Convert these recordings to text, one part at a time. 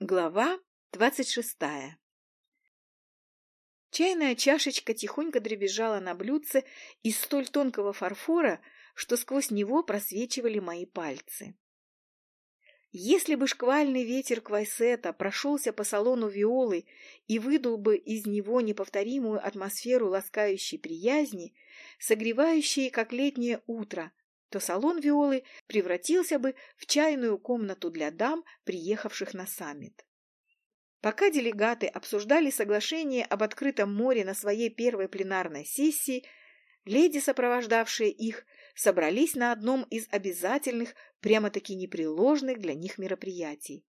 Глава двадцать шестая Чайная чашечка тихонько дребезжала на блюдце из столь тонкого фарфора, что сквозь него просвечивали мои пальцы. Если бы шквальный ветер Квайсета прошелся по салону Виолы и выдул бы из него неповторимую атмосферу ласкающей приязни, согревающей, как летнее утро, то салон Виолы превратился бы в чайную комнату для дам, приехавших на саммит. Пока делегаты обсуждали соглашение об открытом море на своей первой пленарной сессии, леди, сопровождавшие их, собрались на одном из обязательных, прямо-таки непреложных для них мероприятий.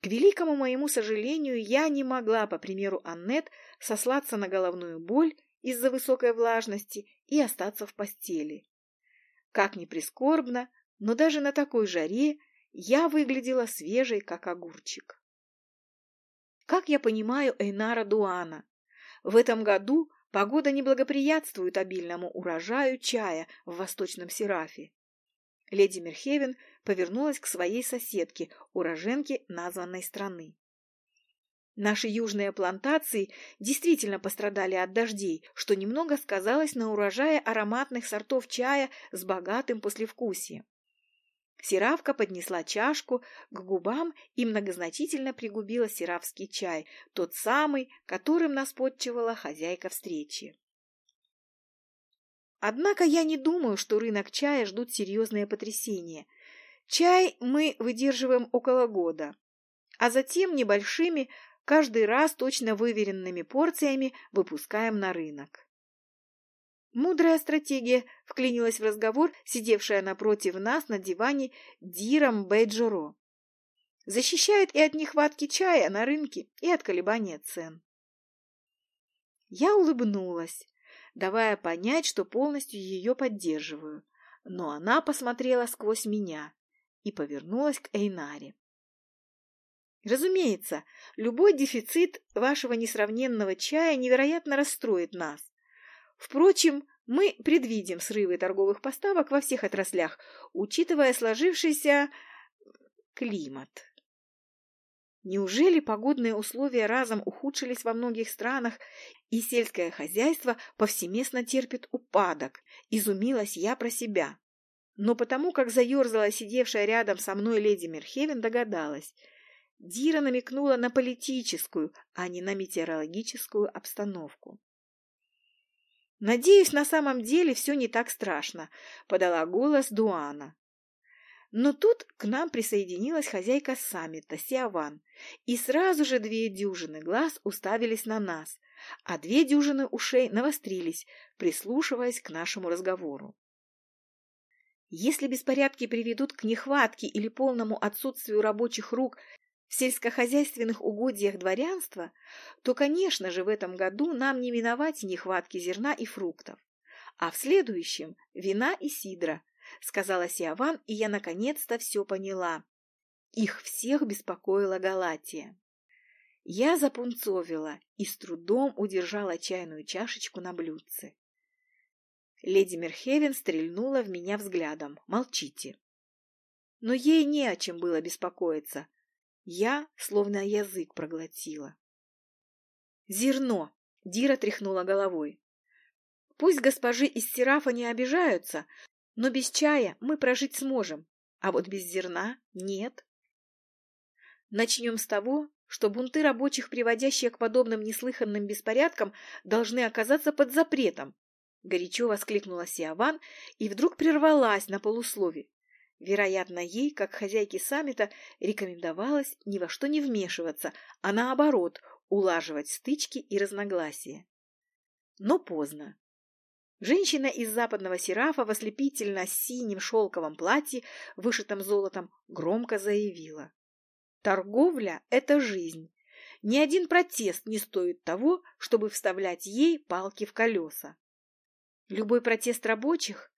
К великому моему сожалению, я не могла, по примеру Аннет, сослаться на головную боль из-за высокой влажности и остаться в постели. Как ни прискорбно, но даже на такой жаре я выглядела свежей, как огурчик. Как я понимаю Эйнара Дуана, в этом году погода не благоприятствует обильному урожаю чая в Восточном Серафе. Леди Мерхевен повернулась к своей соседке, уроженке названной страны. Наши южные плантации действительно пострадали от дождей, что немного сказалось на урожае ароматных сортов чая с богатым послевкусием. Сиравка поднесла чашку к губам и многозначительно пригубила сиравский чай, тот самый, которым нас подчевала хозяйка встречи. Однако я не думаю, что рынок чая ждут серьезные потрясения. Чай мы выдерживаем около года, а затем небольшими каждый раз точно выверенными порциями выпускаем на рынок. Мудрая стратегия вклинилась в разговор, сидевшая напротив нас на диване Диром Бейджоро. Защищает и от нехватки чая на рынке, и от колебания цен. Я улыбнулась, давая понять, что полностью ее поддерживаю, но она посмотрела сквозь меня и повернулась к Эйнаре. Разумеется, любой дефицит вашего несравненного чая невероятно расстроит нас. Впрочем, мы предвидим срывы торговых поставок во всех отраслях, учитывая сложившийся климат. Неужели погодные условия разом ухудшились во многих странах, и сельское хозяйство повсеместно терпит упадок? Изумилась я про себя. Но потому, как заерзала сидевшая рядом со мной леди Мерхевен, догадалась – Дира намекнула на политическую, а не на метеорологическую обстановку. «Надеюсь, на самом деле все не так страшно», — подала голос Дуана. Но тут к нам присоединилась хозяйка саммита, Сиаван, и сразу же две дюжины глаз уставились на нас, а две дюжины ушей навострились, прислушиваясь к нашему разговору. Если беспорядки приведут к нехватке или полному отсутствию рабочих рук в сельскохозяйственных угодьях дворянства, то, конечно же, в этом году нам не миновать нехватки зерна и фруктов, а в следующем – вина и сидра, сказала Сиаван, и я наконец-то все поняла. Их всех беспокоила Галатия. Я запунцовила и с трудом удержала чайную чашечку на блюдце. Леди Мерхевен стрельнула в меня взглядом. «Молчите». Но ей не о чем было беспокоиться. Я словно язык проглотила. Зерно! Дира тряхнула головой. Пусть госпожи из Серафа не обижаются, но без чая мы прожить сможем, а вот без зерна нет. Начнем с того, что бунты рабочих, приводящие к подобным неслыханным беспорядкам, должны оказаться под запретом. Горячо воскликнула Сиаван и вдруг прервалась на полуслове. Вероятно, ей, как хозяйке саммита, рекомендовалось ни во что не вмешиваться, а наоборот, улаживать стычки и разногласия. Но поздно. Женщина из западного серафа в ослепительно-синем шелковом платье, вышитом золотом, громко заявила. Торговля – это жизнь. Ни один протест не стоит того, чтобы вставлять ей палки в колеса. Любой протест рабочих,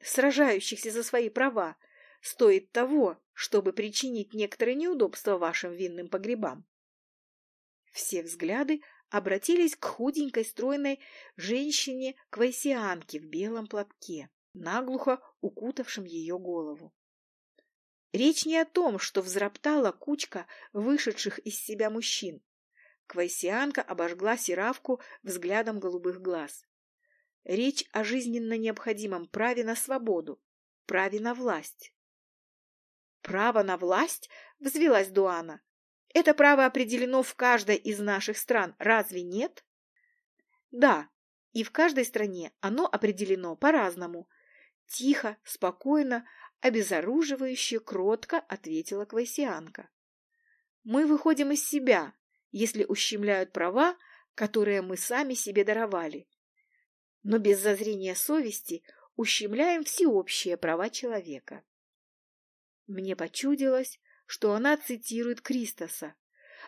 сражающихся за свои права, стоит того, чтобы причинить некоторые неудобства вашим винным погребам. Все взгляды обратились к худенькой стройной женщине-квайсианке в белом платке, наглухо укутавшем ее голову. Речь не о том, что взроптала кучка вышедших из себя мужчин. Квайсианка обожгла Сиравку взглядом голубых глаз. Речь о жизненно необходимом праве на свободу, праве на власть. «Право на власть?» — взвелась Дуана. «Это право определено в каждой из наших стран, разве нет?» «Да, и в каждой стране оно определено по-разному». Тихо, спокойно, обезоруживающе, кротко ответила Квайсианка. «Мы выходим из себя, если ущемляют права, которые мы сами себе даровали. Но без зазрения совести ущемляем всеобщие права человека. Мне почудилось, что она цитирует Кристоса,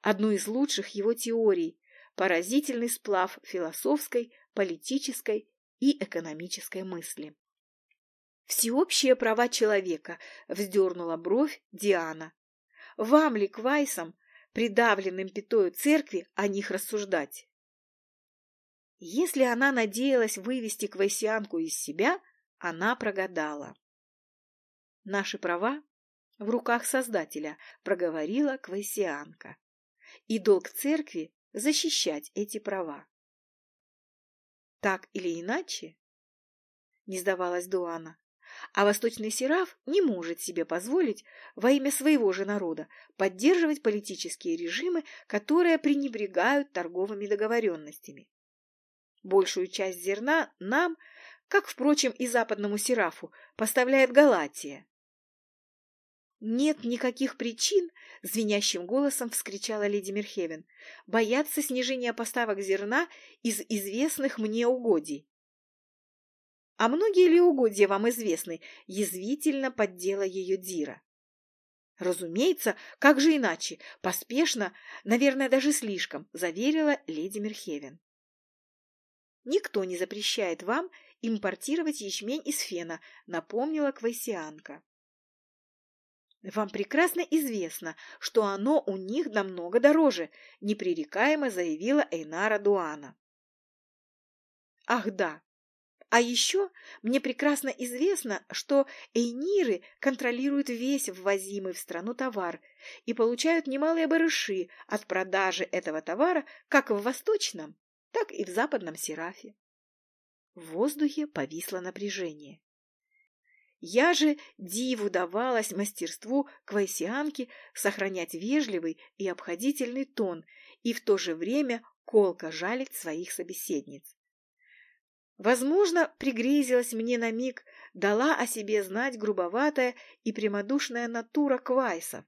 одну из лучших его теорий, поразительный сплав философской, политической и экономической мысли. «Всеобщие права человека», — вздернула бровь Диана. «Вам ли, Квайсам, придавленным пятою церкви, о них рассуждать?» Если она надеялась вывести Квайсианку из себя, она прогадала. Наши права в руках Создателя, проговорила Квайсианка. И долг церкви – защищать эти права. Так или иначе, не сдавалась Дуана, а восточный сераф не может себе позволить во имя своего же народа поддерживать политические режимы, которые пренебрегают торговыми договоренностями. Большую часть зерна нам, как, впрочем, и западному серафу, поставляет Галатия. «Нет никаких причин», — звенящим голосом вскричала леди Мерхевен, «бояться снижения поставок зерна из известных мне угодий». «А многие ли угодья вам известны?» — язвительно поддела ее Дира. «Разумеется, как же иначе? Поспешно, наверное, даже слишком», — заверила леди Мерхевен. «Никто не запрещает вам импортировать ячмень из фена», — напомнила Квайсианка. «Вам прекрасно известно, что оно у них намного дороже», — непререкаемо заявила Эйнара Дуана. «Ах да! А еще мне прекрасно известно, что эйниры контролируют весь ввозимый в страну товар и получают немалые барыши от продажи этого товара как в восточном, так и в западном серафе». В воздухе повисло напряжение. Я же диву давалась мастерству квайсианки сохранять вежливый и обходительный тон и в то же время колко жалить своих собеседниц. Возможно, пригрезилась мне на миг, дала о себе знать грубоватая и прямодушная натура квайсов.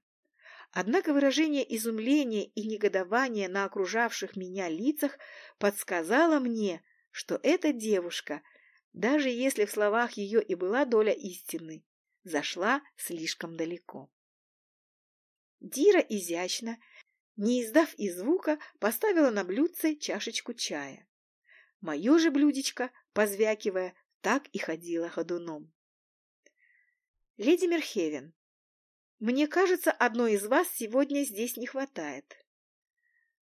Однако выражение изумления и негодования на окружавших меня лицах подсказало мне, что эта девушка – даже если в словах ее и была доля истины, зашла слишком далеко. Дира изящно, не издав и звука, поставила на блюдце чашечку чая. Мое же блюдечко, позвякивая, так и ходила ходуном. «Леди Мерхевен, мне кажется, одной из вас сегодня здесь не хватает».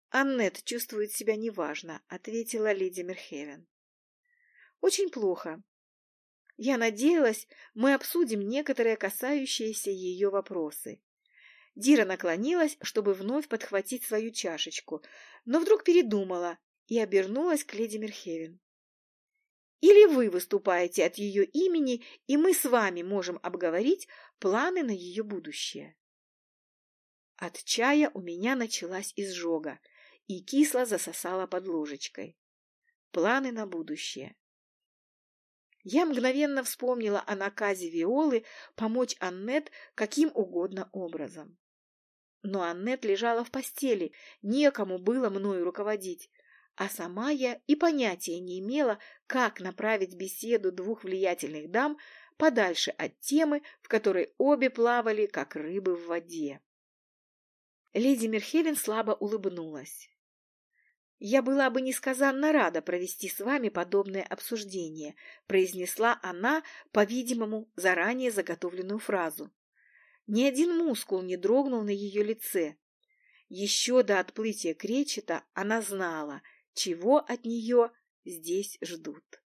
«Аннет чувствует себя неважно», — ответила леди Мерхевен. Очень плохо. Я надеялась, мы обсудим некоторые касающиеся ее вопросы. Дира наклонилась, чтобы вновь подхватить свою чашечку, но вдруг передумала и обернулась к леди Мерхевен. Или вы выступаете от ее имени, и мы с вами можем обговорить планы на ее будущее. От чая у меня началась изжога, и кисло засосала под ложечкой. Планы на будущее. Я мгновенно вспомнила о наказе Виолы помочь Аннет каким угодно образом. Но Аннет лежала в постели, некому было мною руководить, а сама я и понятия не имела, как направить беседу двух влиятельных дам подальше от темы, в которой обе плавали, как рыбы в воде. Леди Мерхевен слабо улыбнулась. «Я была бы несказанно рада провести с вами подобное обсуждение», произнесла она, по-видимому, заранее заготовленную фразу. Ни один мускул не дрогнул на ее лице. Еще до отплытия кречета она знала, чего от нее здесь ждут.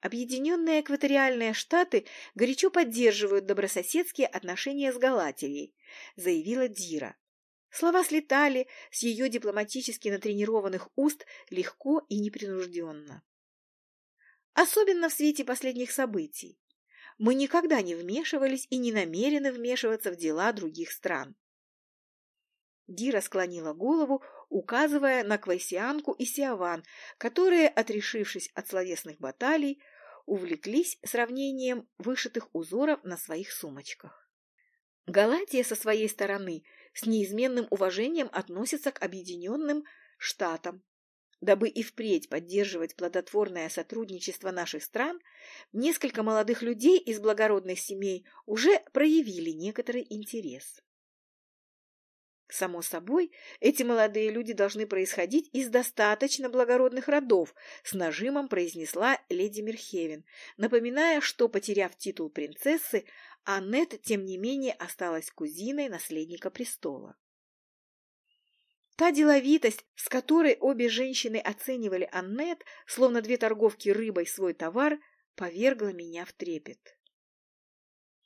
Объединенные экваториальные штаты горячо поддерживают добрососедские отношения с Галатией, заявила Дира. Слова слетали с ее дипломатически натренированных уст легко и непринужденно. Особенно в свете последних событий. Мы никогда не вмешивались и не намерены вмешиваться в дела других стран. Дира склонила голову, указывая на Квайсианку и Сиаван, которые, отрешившись от словесных баталий, увлеклись сравнением вышитых узоров на своих сумочках. Галатия со своей стороны с неизменным уважением относится к объединенным штатам. Дабы и впредь поддерживать плодотворное сотрудничество наших стран, несколько молодых людей из благородных семей уже проявили некоторый интерес. Само собой, эти молодые люди должны происходить из достаточно благородных родов, с нажимом произнесла леди Мерхевен, напоминая, что, потеряв титул принцессы, Аннет, тем не менее, осталась кузиной наследника престола. Та деловитость, с которой обе женщины оценивали Аннет, словно две торговки рыбой свой товар, повергла меня в трепет.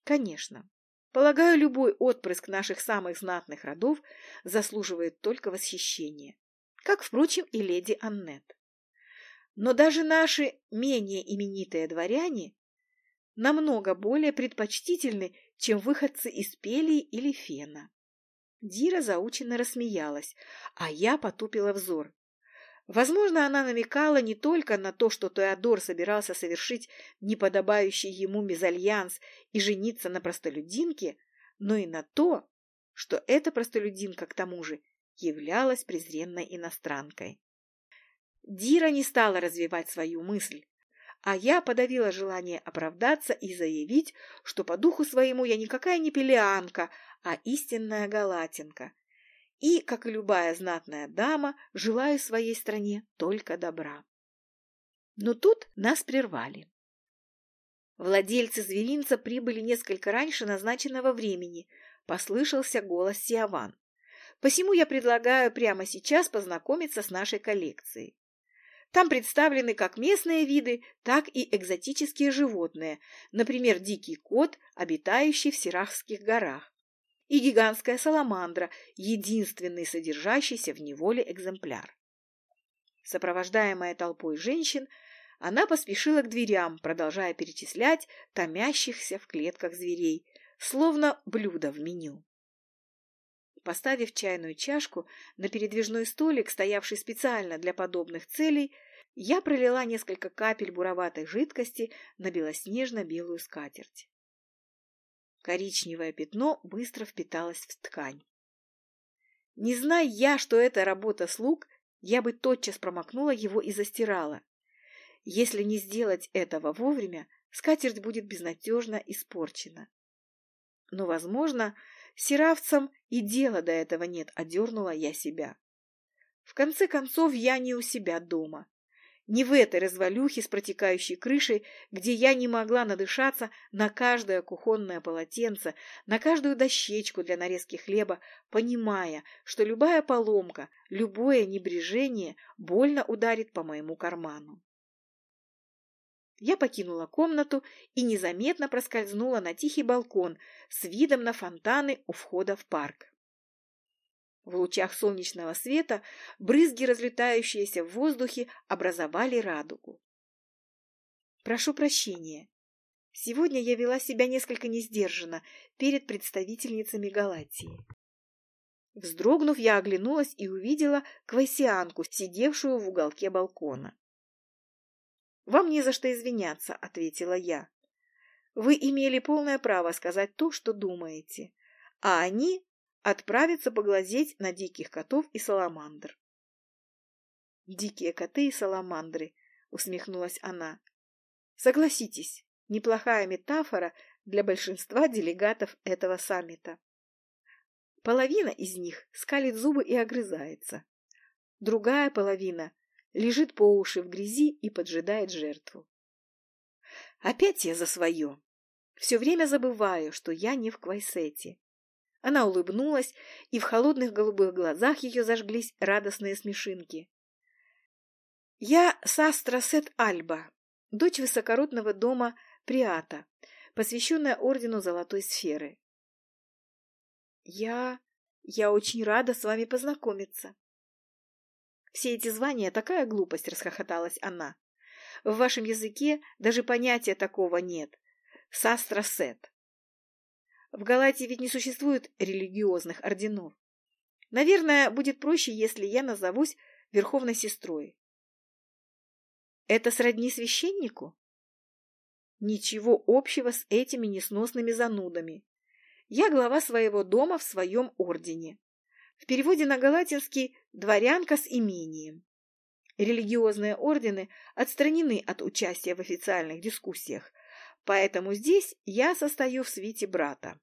Конечно, Полагаю, любой отпрыск наших самых знатных родов заслуживает только восхищения, как, впрочем, и леди Аннет. Но даже наши менее именитые дворяне намного более предпочтительны, чем выходцы из Пелии или Фена. Дира заученно рассмеялась, а я потупила взор. Возможно, она намекала не только на то, что Теодор собирался совершить неподобающий ему мезальянс и жениться на простолюдинке, но и на то, что эта простолюдинка, к тому же, являлась презренной иностранкой. Дира не стала развивать свою мысль, а я подавила желание оправдаться и заявить, что по духу своему я никакая не пелианка, а истинная галатинка, и, как и любая знатная дама, желаю своей стране только добра. Но тут нас прервали. Владельцы зверинца прибыли несколько раньше назначенного времени. Послышался голос Сиаван. Посему я предлагаю прямо сейчас познакомиться с нашей коллекцией. Там представлены как местные виды, так и экзотические животные, например, дикий кот, обитающий в Сирахских горах, и гигантская саламандра, единственный содержащийся в неволе экземпляр. Сопровождаемая толпой женщин, она поспешила к дверям, продолжая перечислять томящихся в клетках зверей, словно блюдо в меню. Поставив чайную чашку на передвижной столик, стоявший специально для подобных целей, я пролила несколько капель буроватой жидкости на белоснежно-белую скатерть. Коричневое пятно быстро впиталось в ткань. Не зная я, что это работа слуг, я бы тотчас промокнула его и застирала. Если не сделать этого вовремя, скатерть будет безнадежно испорчена. Но, возможно, сиравцам и дела до этого нет, одернула я себя. В конце концов, я не у себя дома. Не в этой развалюхе с протекающей крышей, где я не могла надышаться на каждое кухонное полотенце, на каждую дощечку для нарезки хлеба, понимая, что любая поломка, любое небрежение больно ударит по моему карману. Я покинула комнату и незаметно проскользнула на тихий балкон с видом на фонтаны у входа в парк. В лучах солнечного света брызги, разлетающиеся в воздухе, образовали радугу. Прошу прощения. Сегодня я вела себя несколько несдержанно перед представительницами Галатии. Вздрогнув, я оглянулась и увидела квасианку, сидевшую в уголке балкона. «Вам не за что извиняться», — ответила я. «Вы имели полное право сказать то, что думаете, а они отправиться поглазеть на диких котов и саламандр. «Дикие коты и саламандры», — усмехнулась она. «Согласитесь, неплохая метафора для большинства делегатов этого саммита. Половина из них скалит зубы и огрызается. Другая половина лежит по уши в грязи и поджидает жертву. Опять я за свое. Все время забываю, что я не в Квайсете. Она улыбнулась, и в холодных голубых глазах ее зажглись радостные смешинки. «Я Састра Сет Альба, дочь высокородного дома Приата, посвященная ордену Золотой Сферы. Я... я очень рада с вами познакомиться. Все эти звания — такая глупость, — расхохоталась она. В вашем языке даже понятия такого нет. Састрасет. В Галатии ведь не существует религиозных орденов. Наверное, будет проще, если я назовусь верховной сестрой. Это сродни священнику? Ничего общего с этими несносными занудами. Я глава своего дома в своем ордене. В переводе на галатинский «дворянка с имением». Религиозные ордены отстранены от участия в официальных дискуссиях, поэтому здесь я состою в свите брата.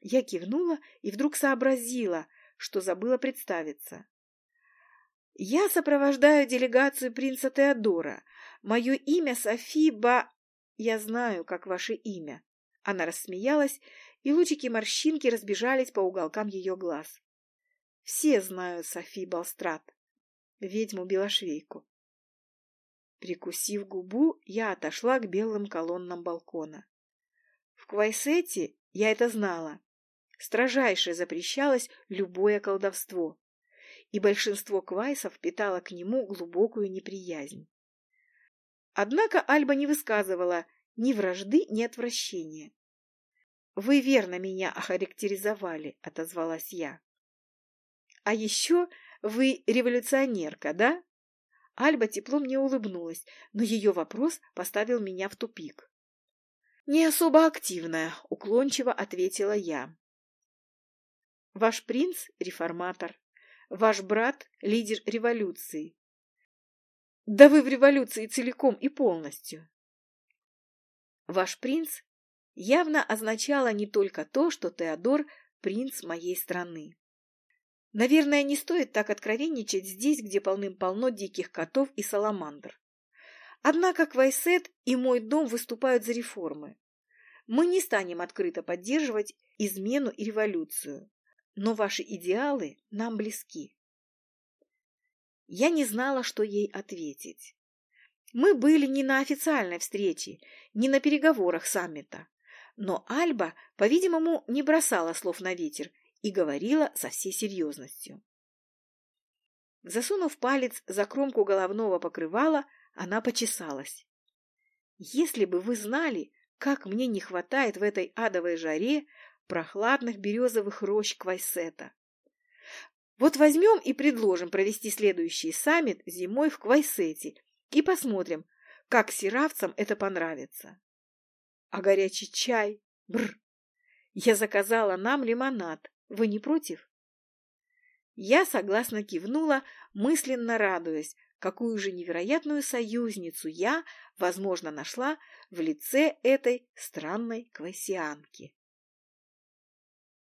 Я кивнула и вдруг сообразила, что забыла представиться. «Я сопровождаю делегацию принца Теодора. Мое имя Софи Ба... Я знаю, как ваше имя». Она рассмеялась, и лучики морщинки разбежались по уголкам ее глаз. «Все знают Софи Балстрат, ведьму-белошвейку». Прикусив губу, я отошла к белым колоннам балкона. В Квайсете я это знала строжайше запрещалось любое колдовство, и большинство квайсов питало к нему глубокую неприязнь. Однако Альба не высказывала ни вражды, ни отвращения. «Вы верно меня охарактеризовали», — отозвалась я. «А еще вы революционерка, да?» Альба тепло мне улыбнулась, но ее вопрос поставил меня в тупик. «Не особо активная», — уклончиво ответила я. Ваш принц – реформатор. Ваш брат – лидер революции. Да вы в революции целиком и полностью. Ваш принц явно означало не только то, что Теодор – принц моей страны. Наверное, не стоит так откровенничать здесь, где полным-полно диких котов и саламандр. Однако Квайсет и мой дом выступают за реформы. Мы не станем открыто поддерживать измену и революцию но ваши идеалы нам близки. Я не знала, что ей ответить. Мы были не на официальной встрече, не на переговорах саммита, но Альба, по-видимому, не бросала слов на ветер и говорила со всей серьезностью. Засунув палец за кромку головного покрывала, она почесалась. «Если бы вы знали, как мне не хватает в этой адовой жаре прохладных березовых рощ Квайсета. Вот возьмем и предложим провести следующий саммит зимой в Квайсете и посмотрим, как сиравцам это понравится. А горячий чай? Бр! Я заказала нам лимонад. Вы не против? Я согласно кивнула, мысленно радуясь, какую же невероятную союзницу я, возможно, нашла в лице этой странной квасианки.